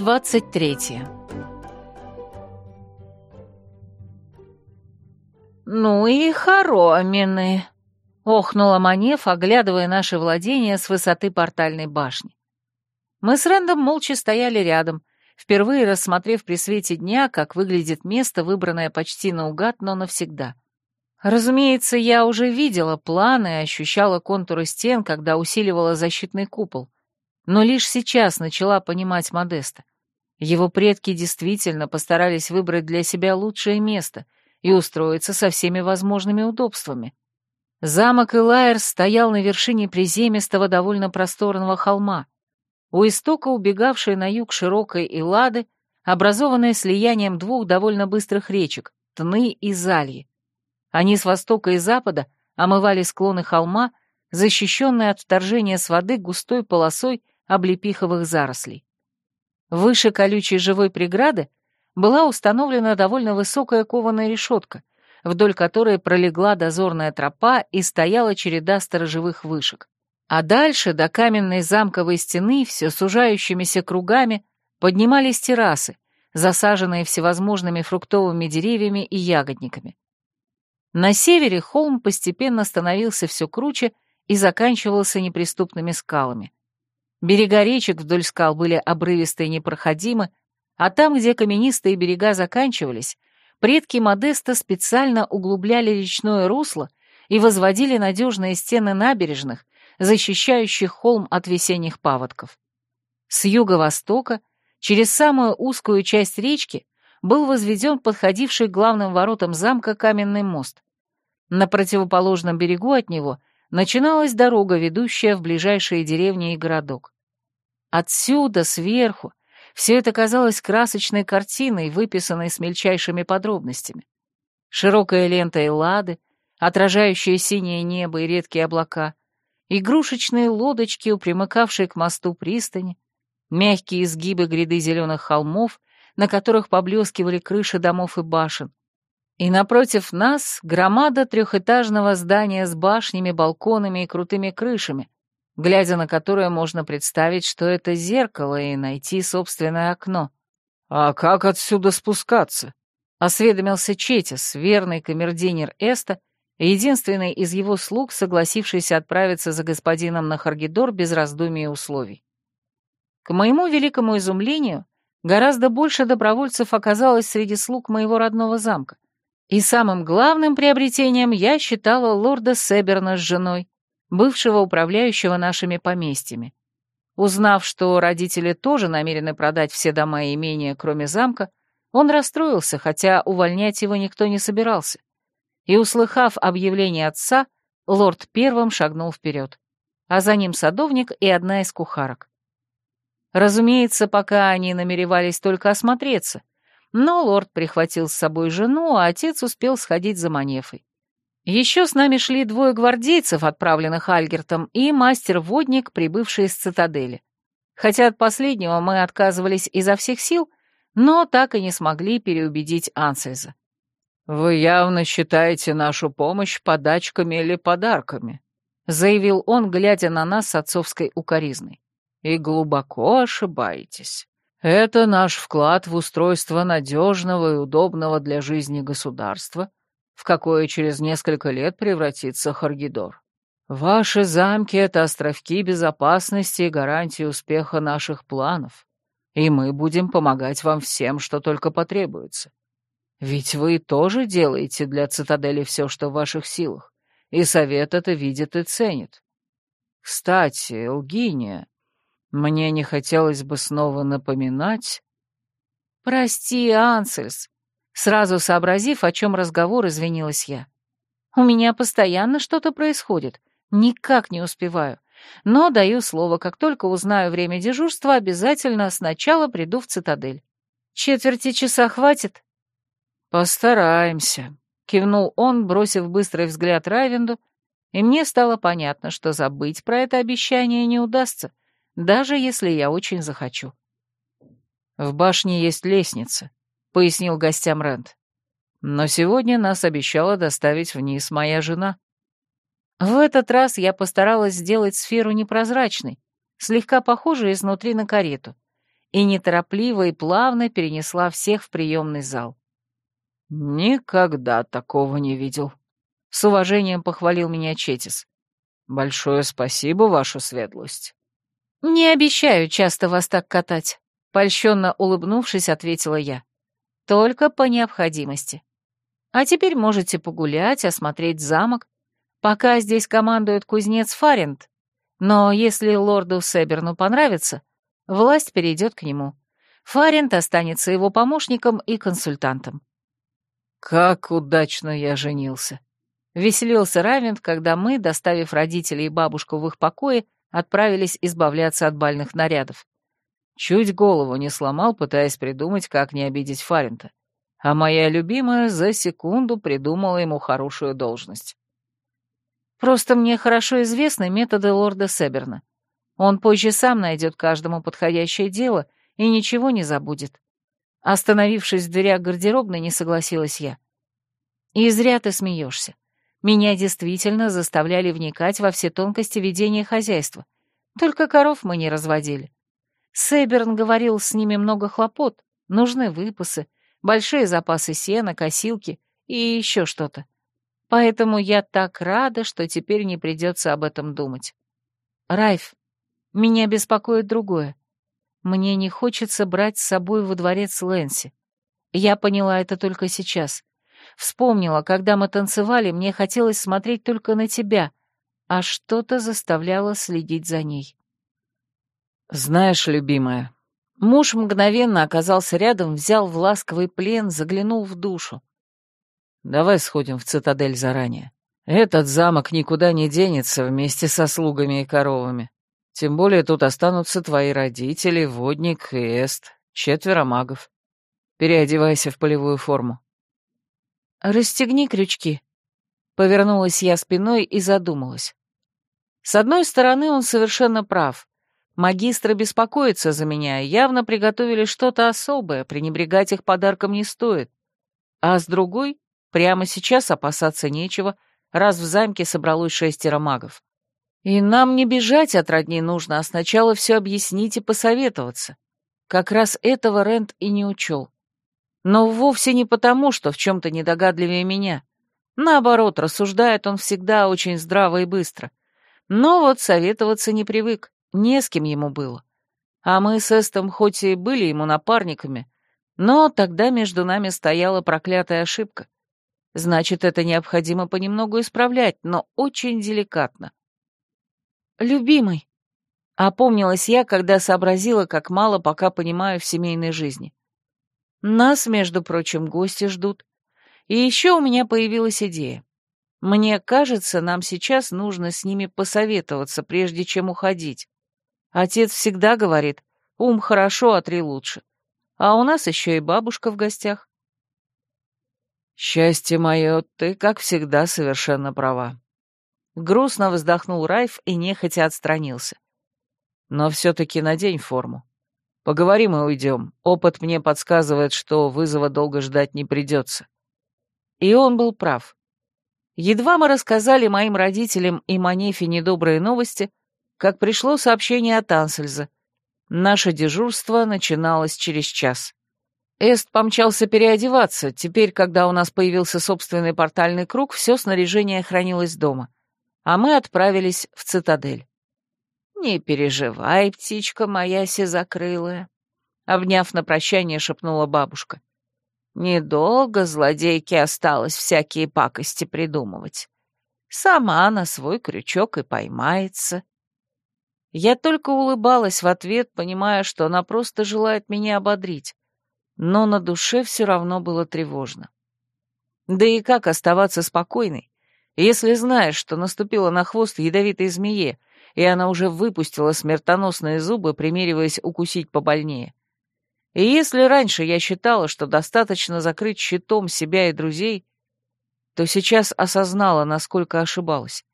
23. «Ну и хоромины!» — охнула Манев, оглядывая наши владения с высоты портальной башни. Мы с Рэндом молча стояли рядом, впервые рассмотрев при свете дня, как выглядит место, выбранное почти наугад, но навсегда. Разумеется, я уже видела планы и ощущала контуры стен, когда усиливала защитный купол, но лишь сейчас начала понимать Модеста. Его предки действительно постарались выбрать для себя лучшее место и устроиться со всеми возможными удобствами. Замок Элайр стоял на вершине приземистого, довольно просторного холма, у истока убегавшей на юг широкой Эллады, образованной слиянием двух довольно быстрых речек — Тны и Зальи. Они с востока и запада омывали склоны холма, защищенные от вторжения с воды густой полосой облепиховых зарослей. Выше колючей живой преграды была установлена довольно высокая кованая решетка, вдоль которой пролегла дозорная тропа и стояла череда сторожевых вышек. А дальше до каменной замковой стены все сужающимися кругами поднимались террасы, засаженные всевозможными фруктовыми деревьями и ягодниками. На севере холм постепенно становился все круче и заканчивался неприступными скалами. Берега речек вдоль скал были обрывисты и непроходимы, а там, где каменистые берега заканчивались, предки Модеста специально углубляли речное русло и возводили надежные стены набережных, защищающих холм от весенних паводков. С юго-востока, через самую узкую часть речки, был возведен подходивший к главным воротам замка каменный мост. На противоположном берегу от него – начиналась дорога, ведущая в ближайшие деревни и городок. Отсюда, сверху, все это казалось красочной картиной, выписанной с мельчайшими подробностями. Широкая лента Эллады, отражающая синее небо и редкие облака, игрушечные лодочки, примыкавшие к мосту пристани, мягкие изгибы гряды зеленых холмов, на которых поблескивали крыши домов и башен, и напротив нас громада трехэтажного здания с башнями, балконами и крутыми крышами, глядя на которое можно представить, что это зеркало, и найти собственное окно. «А как отсюда спускаться?» — осведомился Четис, верный камердинер Эста, единственный из его слуг, согласившийся отправиться за господином на Харгидор без раздумий и условий. К моему великому изумлению, гораздо больше добровольцев оказалось среди слуг моего родного замка — и самым главным приобретением я считала лорда Себерна с женой, бывшего управляющего нашими поместьями. Узнав, что родители тоже намерены продать все дома и имения, кроме замка, он расстроился, хотя увольнять его никто не собирался. И, услыхав объявление отца, лорд первым шагнул вперед, а за ним садовник и одна из кухарок. Разумеется, пока они намеревались только осмотреться, но лорд прихватил с собой жену, а отец успел сходить за Манефой. Еще с нами шли двое гвардейцев, отправленных Альгертом, и мастер-водник, прибывший из цитадели. Хотя от последнего мы отказывались изо всех сил, но так и не смогли переубедить Ансельза. «Вы явно считаете нашу помощь подачками или подарками», заявил он, глядя на нас с отцовской укоризной. «И глубоко ошибаетесь». Это наш вклад в устройство надежного и удобного для жизни государства, в какое через несколько лет превратится Харгидор. Ваши замки — это островки безопасности и гарантии успеха наших планов, и мы будем помогать вам всем, что только потребуется. Ведь вы тоже делаете для цитадели все, что в ваших силах, и совет это видит и ценит. Кстати, Лгиния, мне не хотелось бы снова напоминать... «Прости, Ансельс», — сразу сообразив, о чем разговор, извинилась я. «У меня постоянно что-то происходит. Никак не успеваю. Но даю слово, как только узнаю время дежурства, обязательно сначала приду в цитадель. Четверти часа хватит?» «Постараемся», — кивнул он, бросив быстрый взгляд Райвенду, и мне стало понятно, что забыть про это обещание не удастся даже если я очень захочу. «В башне есть лестница», — пояснил гостям Рэнд. «Но сегодня нас обещала доставить вниз моя жена». В этот раз я постаралась сделать сферу непрозрачной, слегка похожей изнутри на карету, и неторопливо и плавно перенесла всех в приемный зал. «Никогда такого не видел», — с уважением похвалил меня Четис. «Большое спасибо, ваша светлость». «Не обещаю часто вас так катать», — польщенно улыбнувшись, ответила я. «Только по необходимости. А теперь можете погулять, осмотреть замок. Пока здесь командует кузнец Фарент, но если лорду Себерну понравится, власть перейдет к нему. Фарент останется его помощником и консультантом». «Как удачно я женился!» — веселился Равент, когда мы, доставив родителей и бабушку в их покое, — отправились избавляться от бальных нарядов. Чуть голову не сломал, пытаясь придумать, как не обидеть Фарента. А моя любимая за секунду придумала ему хорошую должность. Просто мне хорошо известны методы лорда Себерна. Он позже сам найдет каждому подходящее дело и ничего не забудет. Остановившись в дверях гардеробной, не согласилась я. И зря ты смеешься. Меня действительно заставляли вникать во все тонкости ведения хозяйства. Только коров мы не разводили. Сейберн говорил, с ними много хлопот, нужны выпасы, большие запасы сена, косилки и еще что-то. Поэтому я так рада, что теперь не придется об этом думать. Райф, меня беспокоит другое. Мне не хочется брать с собой во дворец Лэнси. Я поняла это только сейчас. Вспомнила, когда мы танцевали, мне хотелось смотреть только на тебя, а что-то заставляло следить за ней. «Знаешь, любимая...» Муж мгновенно оказался рядом, взял в ласковый плен, заглянул в душу. «Давай сходим в цитадель заранее. Этот замок никуда не денется вместе со слугами и коровами. Тем более тут останутся твои родители, водник и эст, четверо магов. Переодевайся в полевую форму. «Расстегни крючки». Повернулась я спиной и задумалась. С одной стороны, он совершенно прав. Магистра беспокоится за меня, явно приготовили что-то особое, пренебрегать их подарком не стоит. А с другой, прямо сейчас опасаться нечего, раз в замке собралось шестеро магов. И нам не бежать от родни нужно, а сначала все объяснить и посоветоваться. Как раз этого Рент и не учел. Но вовсе не потому, что в чем-то недогадливее меня. Наоборот, рассуждает он всегда очень здраво и быстро. Но вот советоваться не привык, не с кем ему было. А мы с Эстом хоть и были ему напарниками, но тогда между нами стояла проклятая ошибка. Значит, это необходимо понемногу исправлять, но очень деликатно. «Любимый», — опомнилась я, когда сообразила, как мало пока понимаю в семейной жизни. Нас, между прочим, гости ждут. И еще у меня появилась идея. Мне кажется, нам сейчас нужно с ними посоветоваться, прежде чем уходить. Отец всегда говорит, ум хорошо, а три лучше. А у нас еще и бабушка в гостях. «Счастье мое, ты, как всегда, совершенно права». Грустно вздохнул Райф и нехотя отстранился. «Но все-таки надень форму. Поговорим и уйдем. Опыт мне подсказывает, что вызова долго ждать не придется». И он был прав. Едва мы рассказали моим родителям и Манефе недобрые новости, как пришло сообщение от Ансельза. Наше дежурство начиналось через час. Эст помчался переодеваться. Теперь, когда у нас появился собственный портальный круг, все снаряжение хранилось дома. А мы отправились в цитадель. «Не переживай, птичка моя сизокрылая», — обняв на прощание, шепнула бабушка. «Недолго злодейке осталось всякие пакости придумывать. Сама она свой крючок и поймается». Я только улыбалась в ответ, понимая, что она просто желает меня ободрить, но на душе все равно было тревожно. Да и как оставаться спокойной, если знаешь, что наступила на хвост ядовитой змее — и она уже выпустила смертоносные зубы, примериваясь укусить побольнее. И если раньше я считала, что достаточно закрыть щитом себя и друзей, то сейчас осознала, насколько ошибалась.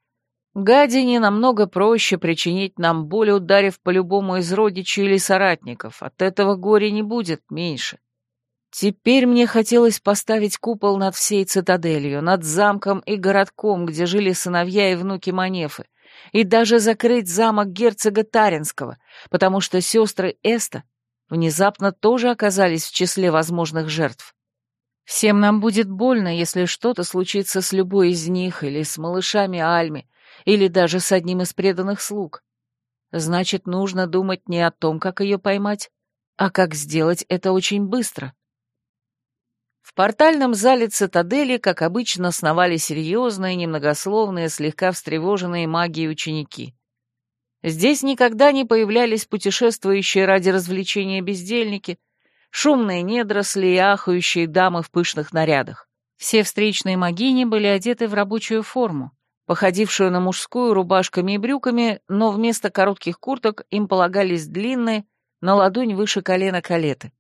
Гадине намного проще причинить нам боль, ударив по любому из родичей или соратников. От этого горя не будет меньше. Теперь мне хотелось поставить купол над всей цитаделью, над замком и городком, где жили сыновья и внуки Манефы, и даже закрыть замок герцога Таринского, потому что сестры Эста внезапно тоже оказались в числе возможных жертв. Всем нам будет больно, если что-то случится с любой из них или с малышами Альми, или даже с одним из преданных слуг. Значит, нужно думать не о том, как ее поймать, а как сделать это очень быстро. В портальном зале цитадели, как обычно, сновали серьезные, немногословные, слегка встревоженные магии ученики. Здесь никогда не появлялись путешествующие ради развлечения бездельники, шумные недросли и ахающие дамы в пышных нарядах. Все встречные магини были одеты в рабочую форму, походившую на мужскую рубашками и брюками, но вместо коротких курток им полагались длинные, на ладонь выше колена калеты.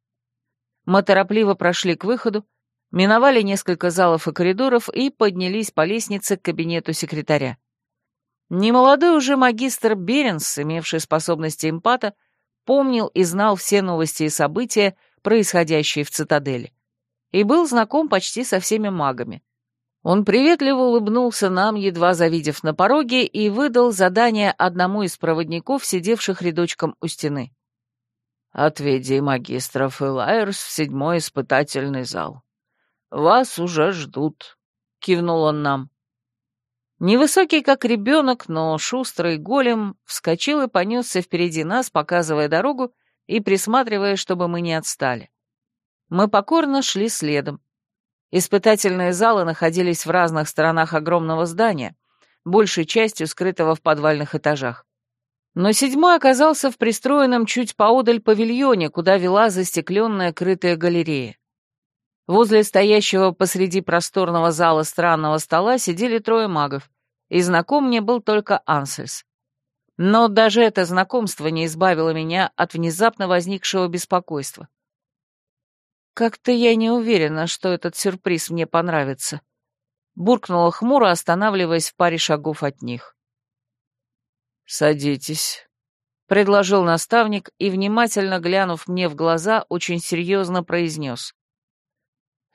Мы торопливо прошли к выходу, миновали несколько залов и коридоров и поднялись по лестнице к кабинету секретаря. Немолодой уже магистр Беренс, имевший способности эмпата, помнил и знал все новости и события, происходящие в цитадели, и был знаком почти со всеми магами. Он приветливо улыбнулся нам, едва завидев на пороге, и выдал задание одному из проводников, сидевших рядочком у стены. «Отведи магистров и лайерс в седьмой испытательный зал вас уже ждут», — кивнул он нам. Невысокий, как ребенок, но шустрый голем вскочил и понесся впереди нас, показывая дорогу и присматривая, чтобы мы не отстали. Мы покорно шли следом. Испытательные залы находились в разных сторонах огромного здания, большей частью скрытого в подвальных этажах. Но седьмой оказался в пристроенном чуть поодаль павильоне, куда вела застекленная крытая галерея. Возле стоящего посреди просторного зала странного стола сидели трое магов, и знаком мне был только Ансельс. Но даже это знакомство не избавило меня от внезапно возникшего беспокойства. «Как-то я не уверена, что этот сюрприз мне понравится», — буркнула хмуро, останавливаясь в паре шагов от них. «Садитесь», — предложил наставник и, внимательно глянув мне в глаза, очень серьезно произнес.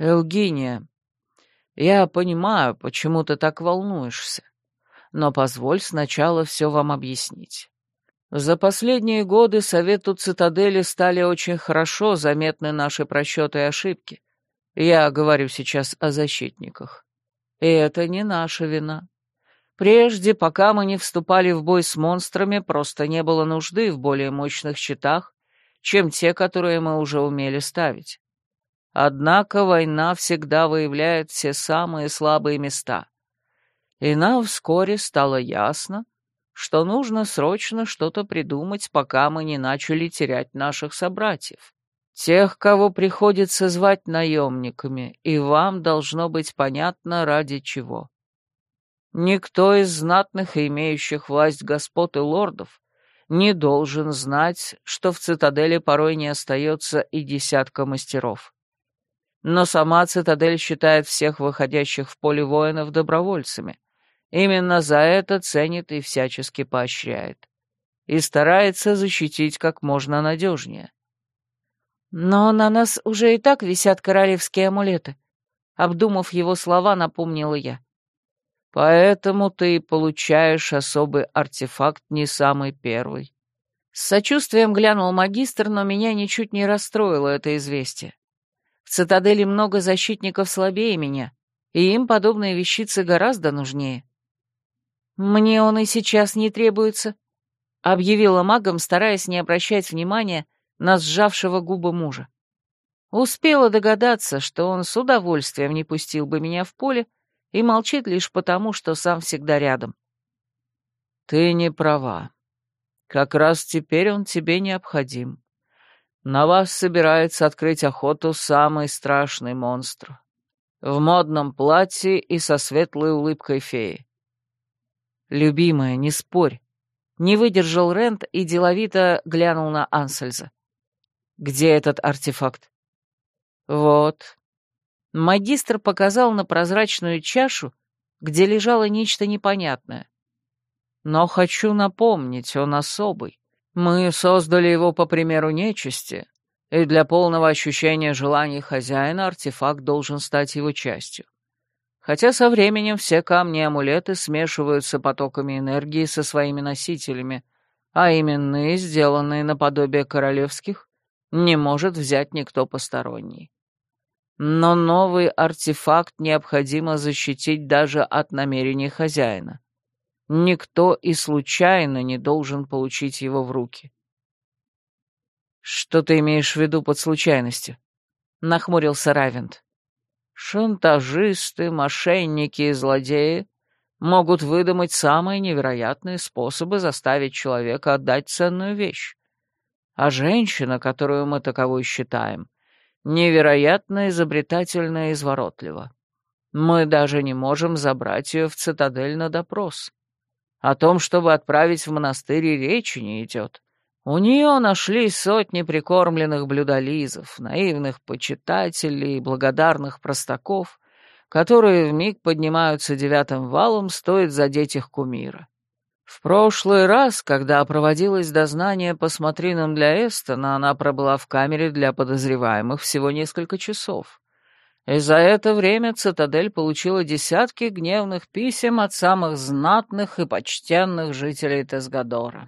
Элгиния, я понимаю, почему ты так волнуешься, но позволь сначала все вам объяснить». За последние годы совету цитадели стали очень хорошо заметны наши просчеты и ошибки. Я говорю сейчас о защитниках. И это не наша вина. Прежде, пока мы не вступали в бой с монстрами, просто не было нужды в более мощных щитах, чем те, которые мы уже умели ставить. Однако война всегда выявляет все самые слабые места. И нам вскоре стало ясно, что нужно срочно что-то придумать, пока мы не начали терять наших собратьев. Тех, кого приходится звать наемниками, и вам должно быть понятно, ради чего. Никто из знатных и имеющих власть господ и лордов не должен знать, что в цитадели порой не остается и десятка мастеров но сама цитадель считает всех выходящих в поле воинов добровольцами. Именно за это ценит и всячески поощряет. И старается защитить как можно надежнее. «Но на нас уже и так висят королевские амулеты», — обдумав его слова, напомнила я. «Поэтому ты получаешь особый артефакт не самый первый». С сочувствием глянул магистр, но меня ничуть не расстроило это известие. Цитадели много защитников слабее меня, и им подобные вещицы гораздо нужнее. «Мне он и сейчас не требуется», — объявила магом, стараясь не обращать внимания на сжавшего губы мужа. Успела догадаться, что он с удовольствием не пустил бы меня в поле и молчит лишь потому, что сам всегда рядом. «Ты не права. Как раз теперь он тебе необходим», На вас собирается открыть охоту самый страшный монстр. В модном платье и со светлой улыбкой феи. «Любимая, не спорь». Не выдержал Рент и деловито глянул на Ансельза. «Где этот артефакт?» «Вот». Магистр показал на прозрачную чашу, где лежало нечто непонятное. «Но хочу напомнить, он особый. Мы создали его по примеру нечисти, и для полного ощущения желаний хозяина артефакт должен стать его частью. Хотя со временем все камни и амулеты смешиваются потоками энергии со своими носителями, а именные, сделанные наподобие королевских, не может взять никто посторонний. Но новый артефакт необходимо защитить даже от намерений хозяина никто и случайно не должен получить его в руки. «Что ты имеешь в виду под случайностью?» — нахмурился Равент. «Шантажисты, мошенники и злодеи могут выдумать самые невероятные способы заставить человека отдать ценную вещь. А женщина, которую мы таковой считаем, невероятно изобретательна и изворотлива. Мы даже не можем забрать ее в цитадель на допрос. О том, чтобы отправить в монастырь, и речи не идет. У нее нашли сотни прикормленных блюдолизов, наивных почитателей и благодарных простаков, которые вмиг поднимаются девятым валом, стоит задеть их кумира. В прошлый раз, когда проводилось дознание по смотринам для Эстона, она пробыла в камере для подозреваемых всего несколько часов. И За это время цитадель получила десятки гневных писем от самых знатных и почтенных жителей Тесгадора.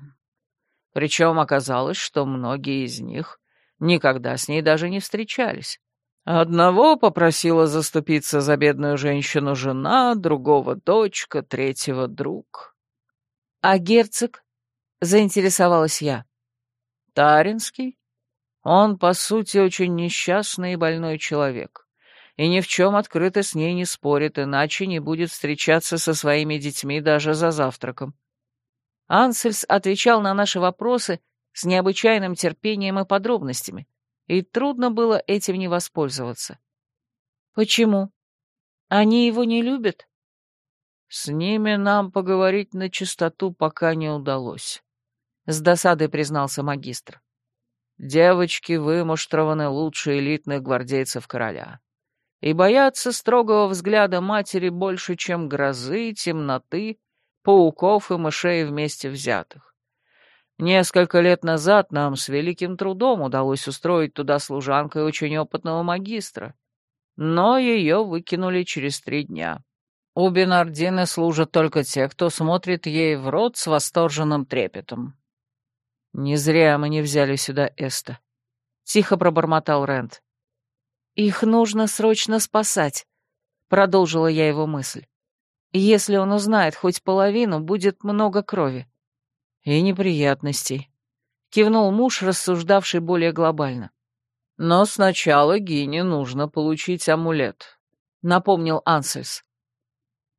Причем оказалось, что многие из них никогда с ней даже не встречались. Одного попросила заступиться за бедную женщину жена, другого — дочка, третьего — друг. — А герцог? — заинтересовалась я. — Таринский? Он, по сути, очень несчастный и больной человек и ни в чем открыто с ней не спорит, иначе не будет встречаться со своими детьми даже за завтраком. Ансельс отвечал на наши вопросы с необычайным терпением и подробностями, и трудно было этим не воспользоваться. «Почему? Они его не любят?» «С ними нам поговорить на чистоту пока не удалось», — с досадой признался магистр. «Девочки вымуштрованы лучше элитных гвардейцев короля и боятся строгого взгляда матери больше, чем грозы, темноты, пауков и мышей вместе взятых. Несколько лет назад нам с великим трудом удалось устроить туда служанкой очень опытного магистра, но ее выкинули через три дня. У Бенардины служат только те, кто смотрит ей в рот с восторженным трепетом. «Не зря мы не взяли сюда Эста», — тихо пробормотал Рент. «Их нужно срочно спасать», — продолжила я его мысль. «Если он узнает хоть половину, будет много крови». «И неприятностей», — кивнул муж, рассуждавший более глобально. «Но сначала Гине нужно получить амулет», — напомнил Ансельс.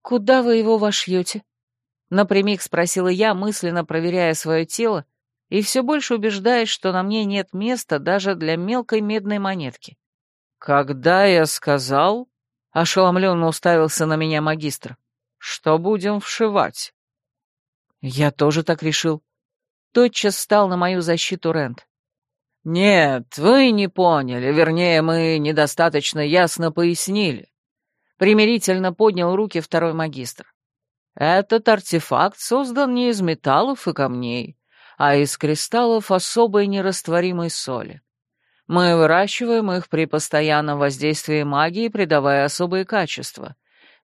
«Куда вы его вошьете?» — напрямик спросила я, мысленно проверяя свое тело, и все больше убеждаясь, что на мне нет места даже для мелкой медной монетки. «Когда я сказал...» — ошеломленно уставился на меня магистр. «Что будем вшивать?» «Я тоже так решил». Тотчас стал на мою защиту Рент. «Нет, вы не поняли, вернее, мы недостаточно ясно пояснили». Примирительно поднял руки второй магистр. «Этот артефакт создан не из металлов и камней, а из кристаллов особой нерастворимой соли. Мы выращиваем их при постоянном воздействии магии, придавая особые качества.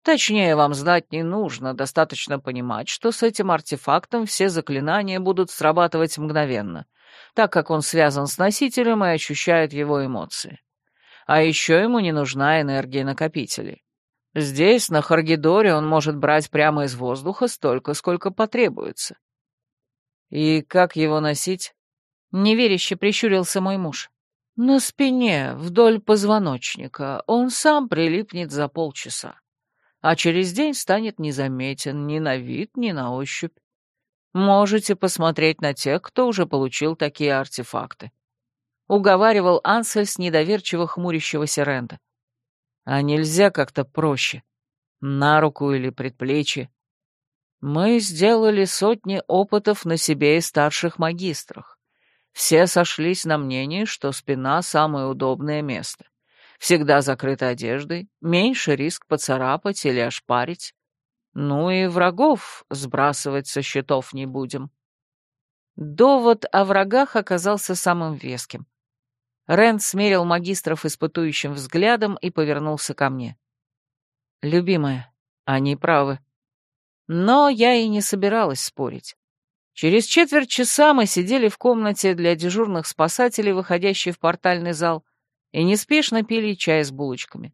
Точнее, вам знать не нужно, достаточно понимать, что с этим артефактом все заклинания будут срабатывать мгновенно, так как он связан с носителем и ощущает его эмоции. А еще ему не нужна энергия накопителей. Здесь, на Харгидоре, он может брать прямо из воздуха столько, сколько потребуется. И как его носить? Неверяще прищурился мой муж. На спине, вдоль позвоночника, он сам прилипнет за полчаса, а через день станет незаметен ни на вид, ни на ощупь. Можете посмотреть на тех, кто уже получил такие артефакты. Уговаривал Ансельс недоверчиво хмурящегося Ренда. А нельзя как-то проще. На руку или предплечье. Мы сделали сотни опытов на себе и старших магистрах. Все сошлись на мнении, что спина — самое удобное место. Всегда закрыта одеждой, меньше риск поцарапать или ошпарить. Ну и врагов сбрасывать со счетов не будем. Довод о врагах оказался самым веским. Рэнд смерил магистров испытующим взглядом и повернулся ко мне. «Любимая, они правы». Но я и не собиралась спорить. Через четверть часа мы сидели в комнате для дежурных спасателей, выходящей в портальный зал, и неспешно пили чай с булочками.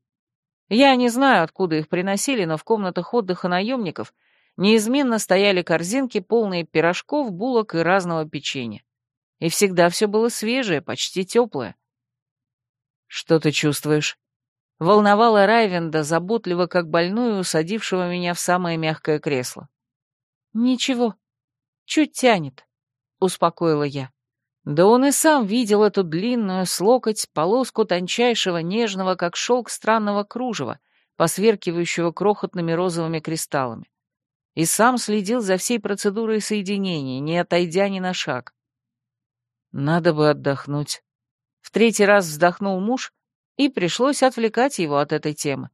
Я не знаю, откуда их приносили, но в комнатах отдыха наемников неизменно стояли корзинки, полные пирожков, булок и разного печенья. И всегда все было свежее, почти теплое. «Что ты чувствуешь?» Волновала Райвенда, заботливо как больную, усадившего меня в самое мягкое кресло. «Ничего», чуть тянет», — успокоила я. Да он и сам видел эту длинную с локоть полоску тончайшего, нежного, как шелк странного кружева, посверкивающего крохотными розовыми кристаллами. И сам следил за всей процедурой соединения, не отойдя ни на шаг. «Надо бы отдохнуть». В третий раз вздохнул муж, и пришлось отвлекать его от этой темы.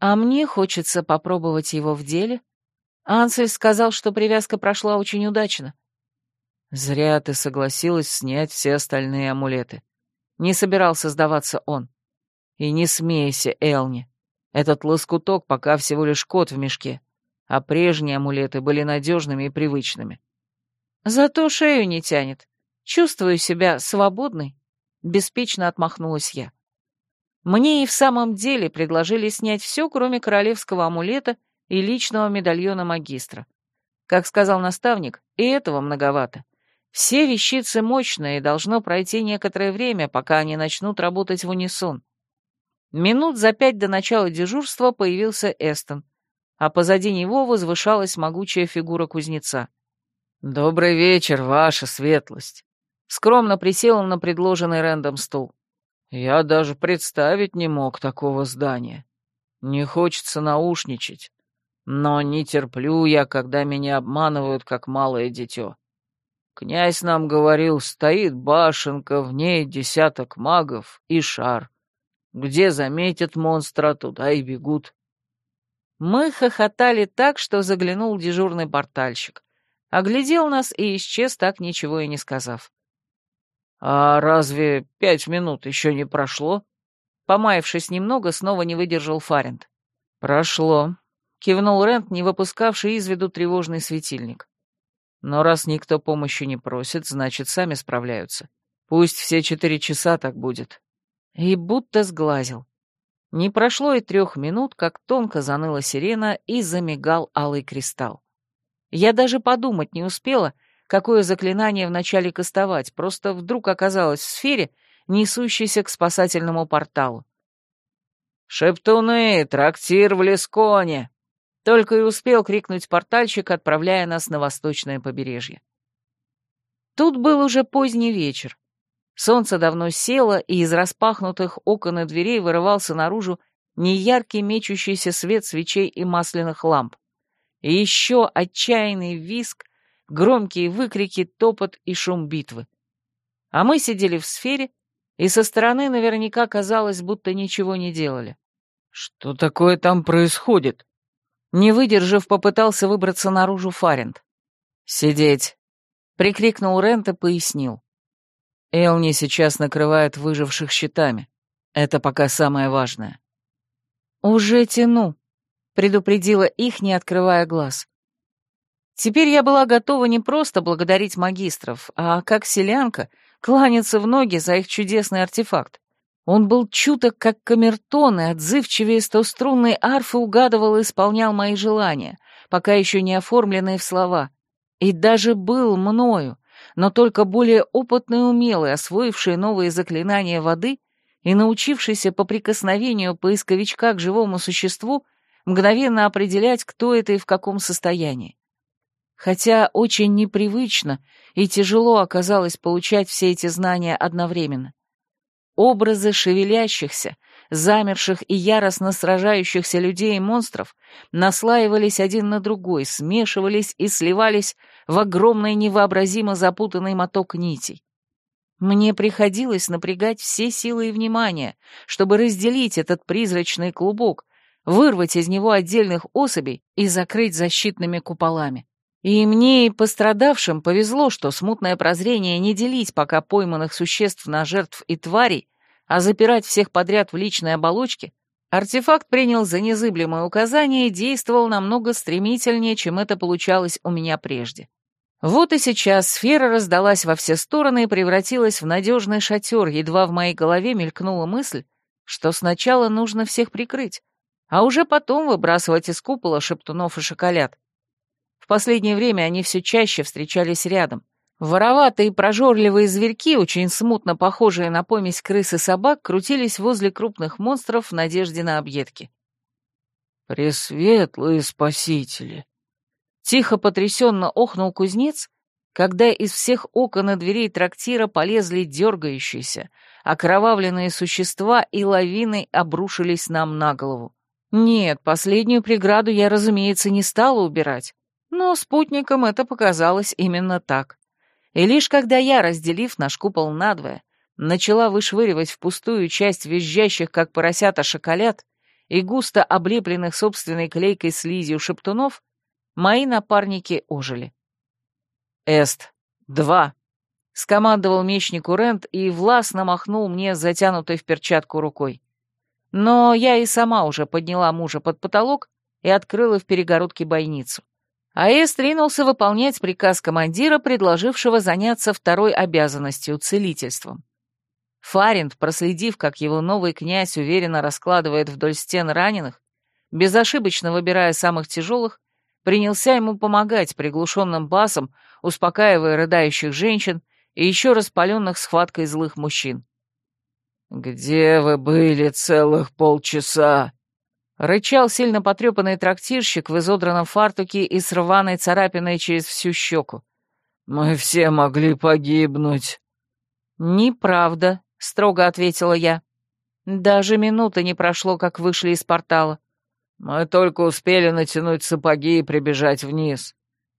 «А мне хочется попробовать его в деле», Ансель сказал, что привязка прошла очень удачно. Зря ты согласилась снять все остальные амулеты. Не собирался сдаваться он. И не смейся, Элни. Этот лоскуток пока всего лишь кот в мешке, а прежние амулеты были надежными и привычными. Зато шею не тянет. Чувствую себя свободной. Беспечно отмахнулась я. Мне и в самом деле предложили снять все, кроме королевского амулета — и личного медальона магистра. Как сказал наставник, и этого многовато. Все вещицы мощные, и должно пройти некоторое время, пока они начнут работать в унисон. Минут за пять до начала дежурства появился Эстон, а позади него возвышалась могучая фигура кузнеца. «Добрый вечер, ваша светлость!» Скромно присел он на предложенный Рэндом стул. «Я даже представить не мог такого здания. Не хочется наушничать, но не терплю я, когда меня обманывают, как малое дитё. Князь нам говорил, стоит башенка, в ней десяток магов и шар. Где заметят монстра, туда и бегут. Мы хохотали так, что заглянул дежурный портальщик. Оглядел нас и исчез, так ничего и не сказав. «А разве пять минут еще не прошло?» Помаявшись немного, снова не выдержал Фарент. «Прошло», кивнул Рент, не выпускавший из виду тревожный светильник. Но раз никто помощи не просит, значит, сами справляются. Пусть все четыре часа так будет. И будто сглазил. Не прошло и трех минут, как тонко заныла сирена и замигал алый кристалл. Я даже подумать не успела, какое заклинание вначале кастовать, просто вдруг оказалось в сфере, несущейся к спасательному порталу. «Шептуны, трактир в Лесконе!» Только и успел крикнуть портальщик, отправляя нас на восточное побережье. Тут был уже поздний вечер. Солнце давно село, и из распахнутых окон и дверей вырывался наружу неяркий мечущийся свет свечей и масляных ламп. И еще отчаянный виск, громкие выкрики, топот и шум битвы. А мы сидели в сфере, и со стороны наверняка казалось, будто ничего не делали. «Что такое там происходит?» Не выдержав, попытался выбраться наружу Фарент. «Сидеть!» — прикрикнул Рент и пояснил. «Элни сейчас накрывает выживших щитами. Это пока самое важное». «Уже тяну», — предупредила их, не открывая глаз. Теперь я была готова не просто благодарить магистров, а, как селянка, кланяться в ноги за их чудесный артефакт. Он был чуток, как камертон, и отзывчивее стострунной арфы угадывал и исполнял мои желания, пока еще не оформленные в слова. И даже был мною, но только более опытный и умелый, освоивший новые заклинания воды и научившийся по прикосновению поисковичка к живому существу мгновенно определять, кто это и в каком состоянии. Хотя очень непривычно и тяжело оказалось получать все эти знания одновременно. Образы шевелящихся, замерших и яростно сражающихся людей и монстров наслаивались один на другой, смешивались и сливались в огромный невообразимо запутанный моток нитей. Мне приходилось напрягать все силы и внимание, чтобы разделить этот призрачный клубок, вырвать из него отдельных особей и закрыть защитными куполами. И мне и пострадавшим повезло, что смутное прозрение не делить пока пойманных существ на жертв и тварей, а запирать всех подряд в личной оболочке, артефакт принял за незыблемое указание и действовал намного стремительнее, чем это получалось у меня прежде. Вот и сейчас сфера раздалась во все стороны и превратилась в надежный шатер, едва в моей голове мелькнула мысль, что сначала нужно всех прикрыть, а уже потом выбрасывать из купола шептунов и шоколад последнее время они все чаще встречались рядом. Вороватые и прожорливые зверьки, очень смутно похожие на помесь крыс и собак, крутились возле крупных монстров в надежде на объедки. «Пресветлые спасители!» Тихо потрясенно охнул кузнец, когда из всех окон и дверей трактира полезли дергающиеся, окровавленные существа и лавиной обрушились нам на голову. Нет, последнюю преграду я, разумеется, не стала убирать. Но спутникам это показалось именно так. И лишь когда я, разделив наш купол надвое, начала вышвыривать в пустую часть визжащих, как поросята, шоколад и густо облепленных собственной клейкой слизью шептунов, мои напарники ожили. «Эст, два!» — скомандовал мечнику Рент и властно махнул мне затянутой в перчатку рукой. Но я и сама уже подняла мужа под потолок и открыла в перегородке бойницу. АЭС ринулся выполнять приказ командира, предложившего заняться второй обязанностью — целительством. Фаринд, проследив, как его новый князь уверенно раскладывает вдоль стен раненых, безошибочно выбирая самых тяжелых, принялся ему помогать приглушенным басом, успокаивая рыдающих женщин и еще распаленных схваткой злых мужчин. «Где вы были целых полчаса?» Рычал сильно потрепанный трактирщик в изодранном фартуке и с рваной царапиной через всю щеку. «Мы все могли погибнуть». «Неправда», — строго ответила я. «Даже минуты не прошло, как вышли из портала». «Мы только успели натянуть сапоги и прибежать вниз».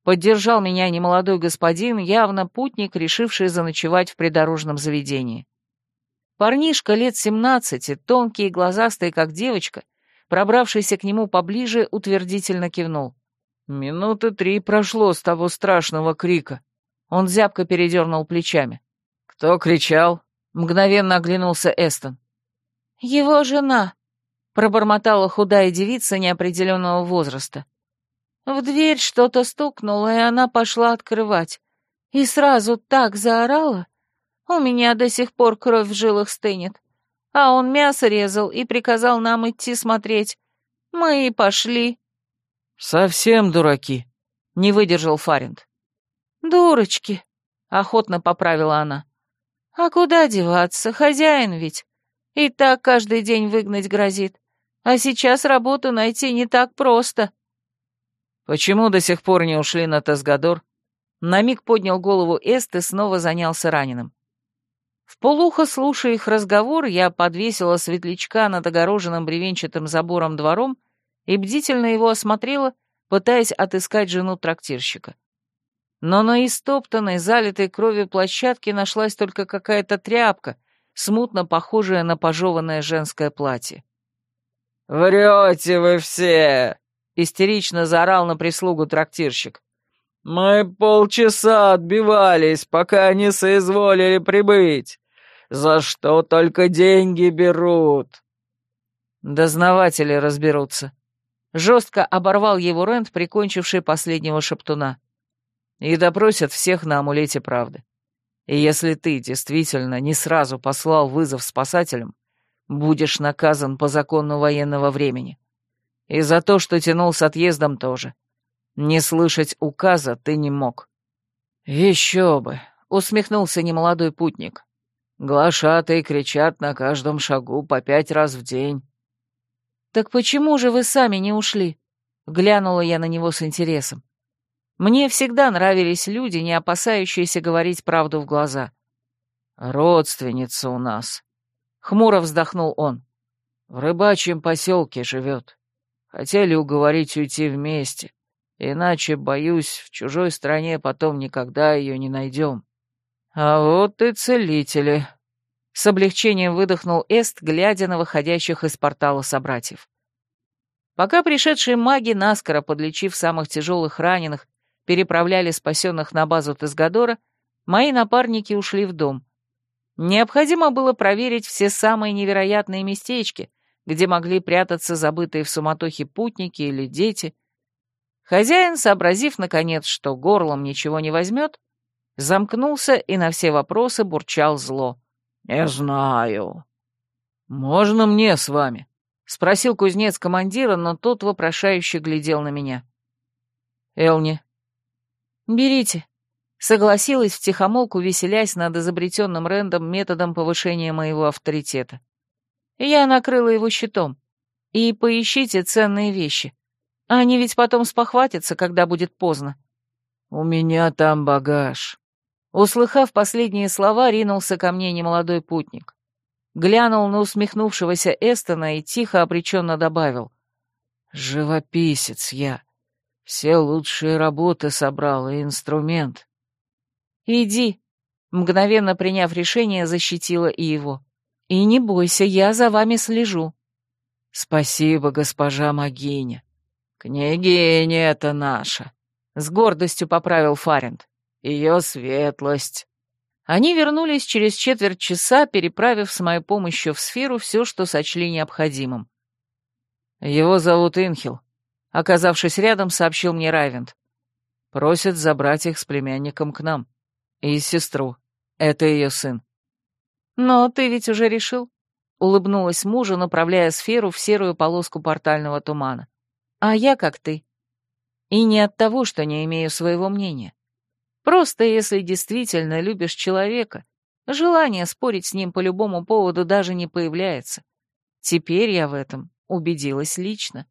Поддержал меня немолодой господин, явно путник, решивший заночевать в придорожном заведении. Парнишка лет семнадцати, тонкий и глазастый, как девочка, пробравшийся к нему поближе, утвердительно кивнул. «Минуты три прошло с того страшного крика». Он зябко передернул плечами. «Кто кричал?» — мгновенно оглянулся Эстон. «Его жена», — пробормотала худая девица неопределенного возраста. В дверь что-то стукнуло, и она пошла открывать. И сразу так заорала. У меня до сих пор кровь в жилах стынет. А он мясо резал и приказал нам идти смотреть. Мы и пошли». «Совсем дураки», — не выдержал Фаринд. «Дурочки», — охотно поправила она. «А куда деваться? Хозяин ведь. И так каждый день выгнать грозит. А сейчас работу найти не так просто». «Почему до сих пор не ушли на Тесгадор?» На миг поднял голову Эст и снова занялся раненым. В слушая их разговор, я подвесила светлячка над огороженным бревенчатым забором двором и бдительно его осмотрела, пытаясь отыскать жену трактирщика. Но на истоптанной, залитой кровью площадке нашлась только какая-то тряпка, смутно похожая на пожеванное женское платье. «Врете вы все!» — истерично заорал на прислугу трактирщик. «Мы полчаса отбивались, пока не соизволили прибыть. За что только деньги берут?» «Дознаватели разберутся». Жестко оборвал его Рент, прикончивший последнего шептуна. «И допросят всех на амулете правды. И если ты действительно не сразу послал вызов спасателям, будешь наказан по закону военного времени. И за то, что тянул с отъездом тоже. Не слышать указа ты не мог». «Еще бы!» — усмехнулся немолодой путник. Глашатые кричат на каждом шагу по пять раз в день». «Так почему же вы сами не ушли?» — глянула я на него с интересом. Мне всегда нравились люди, не опасающиеся говорить правду в глаза. «Родственница у нас», — хмуро вздохнул он. «В рыбачьем поселке живет. Хотели уговорить уйти вместе, иначе, боюсь, в чужой стране потом никогда ее не найдем». «А вот и целители!» С облегчением выдохнул Эст, глядя на выходящих из портала собратьев. Пока пришедшие маги, наскоро подлечив самых тяжелых раненых, переправляли спасенных на базу Тесгадора, мои напарники ушли в дом. Необходимо было проверить все самые невероятные местечки, где могли прятаться забытые в суматохе путники или дети. Хозяин, сообразив, наконец, что горлом ничего не возьмет, замкнулся и на все вопросы бурчал зло. «Не знаю». «Можно мне с вами?» — спросил кузнец командира, но тот вопрошающе глядел на меня. «Элни». «Берите», — согласилась втихомолку, веселясь над изобретенным Рэндом методом повышения моего авторитета. Я накрыла его щитом. И поищите ценные вещи. Они ведь потом спохватятся, когда будет поздно. «У меня там багаж», Услыхав последние слова, ринулся ко мне немолодой путник. Глянул на усмехнувшегося Эстона и тихо обреченно добавил. «Живописец я. Все лучшие работы собрал и инструмент». «Иди», — мгновенно приняв решение, защитила и его. «И не бойся, я за вами слежу». «Спасибо, госпожа Магиня. Княгиня это наша», — с гордостью поправил Фарент ее светлость». Они вернулись через четверть часа, переправив с моей помощью в сферу все, что сочли необходимым. «Его зовут Инхил», — оказавшись рядом, сообщил мне Райвент. «Просит забрать их с племянником к нам. И сестру. Это ее сын». «Но ты ведь уже решил?» — улыбнулась мужу, направляя сферу в серую полоску портального тумана. «А я как ты. И не от того, что не имею своего мнения. Просто если действительно любишь человека, желание спорить с ним по любому поводу даже не появляется. Теперь я в этом убедилась лично.